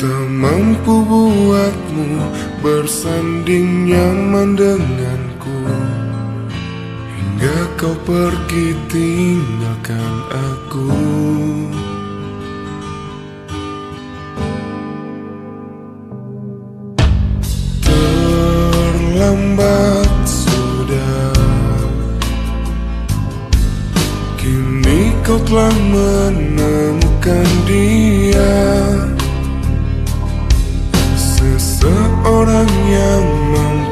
tak mampu buatmu bersanding nyaman denganku. Hingga kau pergi tinggalkan aku. Terlambat sudah. Kini kau telah menemukan dia. Seorang yang mampu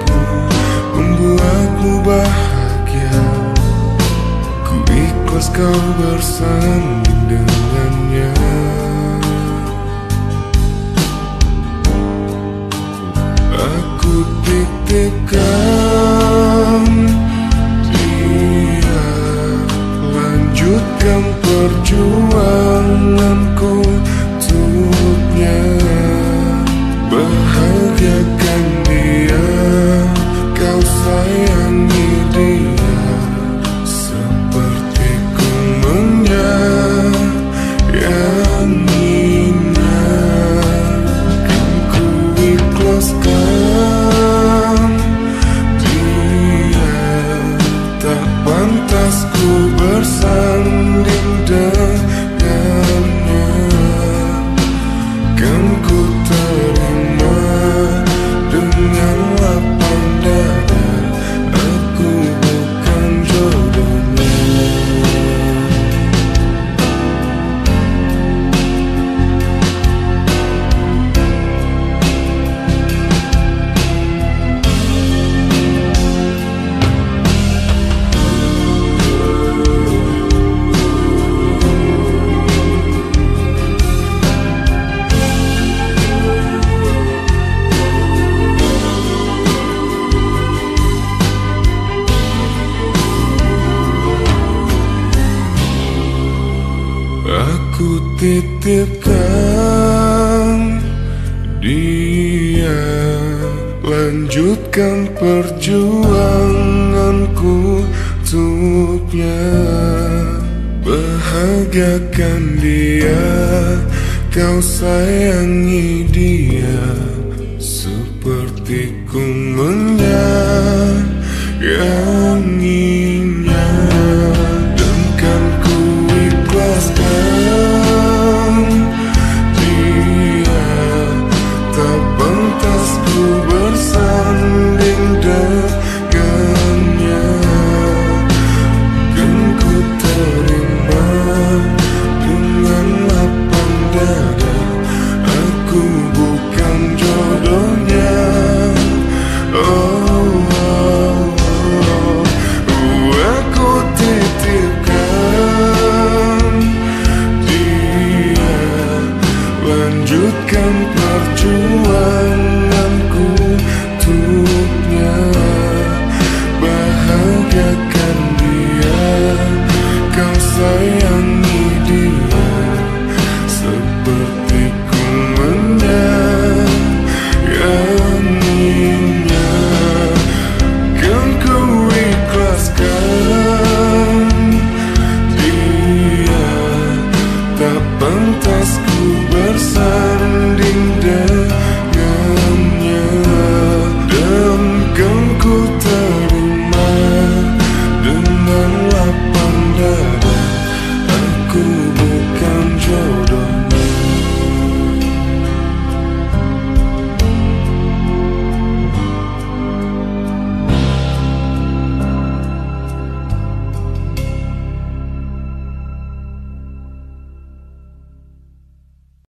Aku titipkan dia. Lanjutkan perjuanganku Untuknya. Bahagiakan dia. Kau sayangi dia Seperti lanjutkan perjuanganku untuknya bahagia.